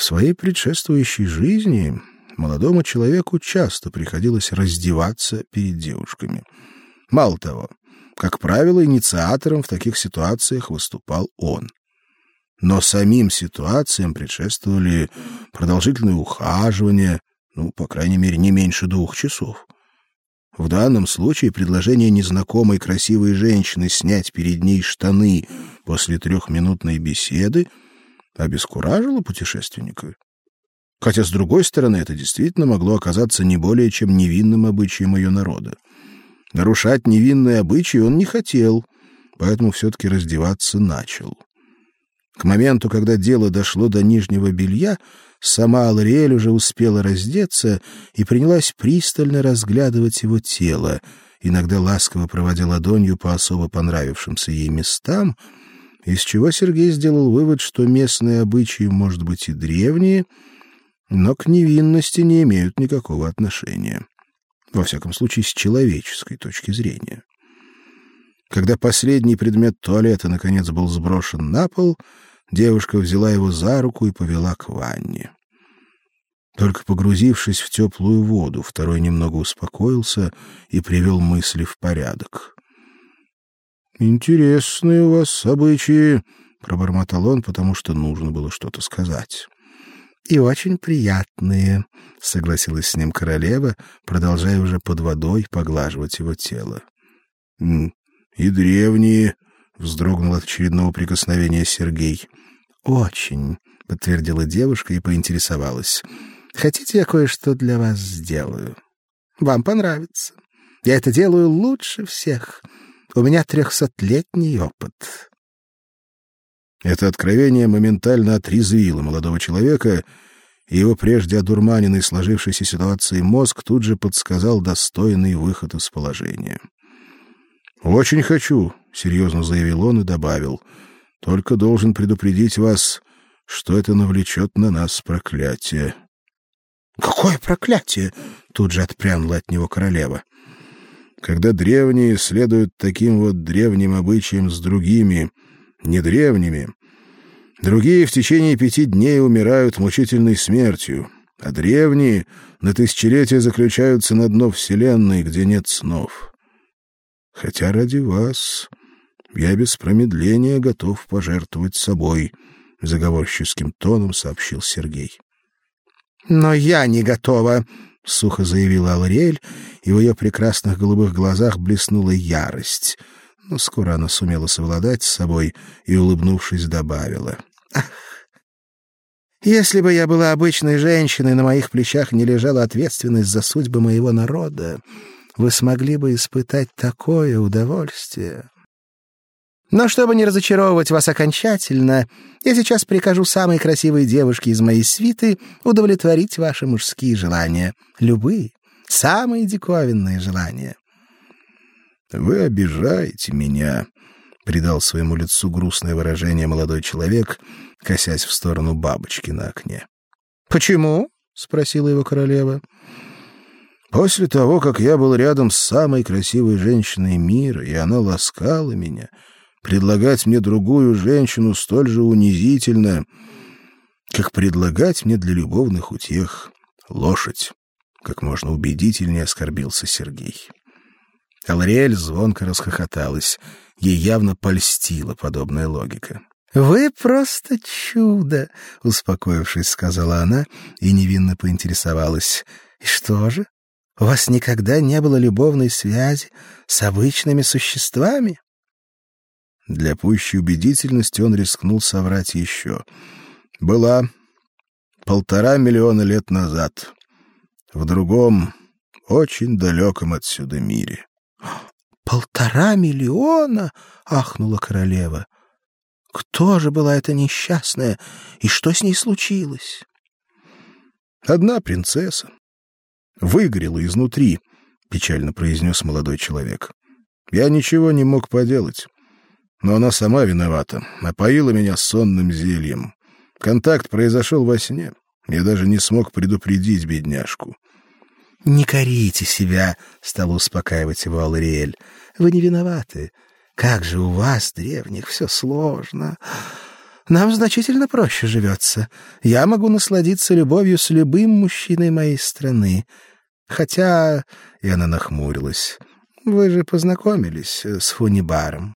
В своей предшествующей жизни молодому человеку часто приходилось раздеваться перед девушками. Мало того, как правило, инициатором в таких ситуациях выступал он. Но самим ситуациям предшествовали продолжительные ухаживания, ну, по крайней мере, не меньше двух часов. В данном случае предложение незнакомой красивой женщины снять перед ней штаны после трехминутной беседы обескуражило путешественника. Хотя, с другой стороны, это действительно могло оказаться не более чем невинным обычаем ее народа. Нарушать невинные обычаи он не хотел, поэтому все-таки раздеваться начал. К моменту, когда дело дошло до нижнего белья, сама Алриэль уже успела раздеться и принялась пристально разглядывать его тело, иногда ласково проводя ладонью по особо понравившимся ей местам, из чего Сергей сделал вывод, что местные обычаи, может быть, и древние, но к невинности не имеют никакого отношения. Во всяком случае, с человеческой точки зрения. Когда последний предмет туалета наконец был сброшен на пол, девушка взяла его за руку и повела к ванне. Только погрузившись в теплую воду, второй немного успокоился и привел мысли в порядок. Интересные у вас обычаи, пробормотал он, потому что нужно было что-то сказать. И очень приятные, согласилась с ним королева, продолжая уже под водой поглаживать его тело. И древние, вздрогнул от очередного прикосновения Сергей. Очень, подтвердила девушка и поинтересовалась: "Хотите, я кое-что для вас сделаю? Вам понравится. Я это делаю лучше всех. У меня трехсотлетний опыт". Это откровение моментально отрезвило молодого человека, и его прежде одурманенный сложившейся ситуацией мозг тут же подсказал достойный выход из положения. Очень хочу, серьезно заявил он и добавил: только должен предупредить вас, что это навлечет на нас проклятие. Какое проклятие? Тут же отпрянула от него королева. Когда древние следуют таким вот древним обычаям с другими, не древними, другие в течение пяти дней умирают мучительной смертью, а древние на тысячелетия заключаются на дно вселенной, где нет снов. Хотя ради вас я без промедления готов пожертвовать собой, заговорческим тоном сообщил Сергей. Но я не готова, сухо заявила Алриэль, и в ее прекрасных голубых глазах блеснула ярость. Но скоро она сумела совладать с собой и, улыбнувшись, добавила: "Ах, если бы я была обычной женщиной, на моих плечах не лежала ответственность за судьбы моего народа, вы смогли бы испытать такое удовольствие. Но чтобы не разочаровывать вас окончательно, я сейчас прикажу самой красивой девушке из моей свиты удовлетворить ваши мужские желания, любые, самые диковинные желания. Вы обижаете меня, придал своему лицу грустное выражение молодой человек, косясь в сторону бабочки на окне. Почему? спросила его королева. После того, как я был рядом с самой красивой женщиной мира, и она ласкала меня, предлагать мне другую женщину столь же унизительно, как предлагать мне для любовных утех лошадь. Как можно убедительнее оскорбился Сергей. Алриэль звонко расхохоталась. Ей явно польстила подобная логика. Вы просто чудо, успокоившись, сказала она и невинно поинтересовалась: "И что же? У вас никогда не было любовной связи с обычными существами?" Для пущей убедительности он рискнул соврать еще. Была полтора миллиона лет назад в другом, очень далеком отсюда мире. Полтора миллиона, ахнула королева. Кто же была эта несчастная и что с ней случилось? Одна принцесса выгорела изнутри, печально произнес молодой человек. Я ничего не мог поделать. Но она сама виновата. Напоила меня сонным зельем. Контакт произошел во сне. Я даже не смог предупредить бедняжку. Не корите себя, стал успокаивать его Алриэль. Вы не виноваты. Как же у вас древних все сложно. Нам значительно проще живется. Я могу насладиться любовью с любым мужчиной моей страны. Хотя, и она нахмурилась. Вы же познакомились с Фунибаром.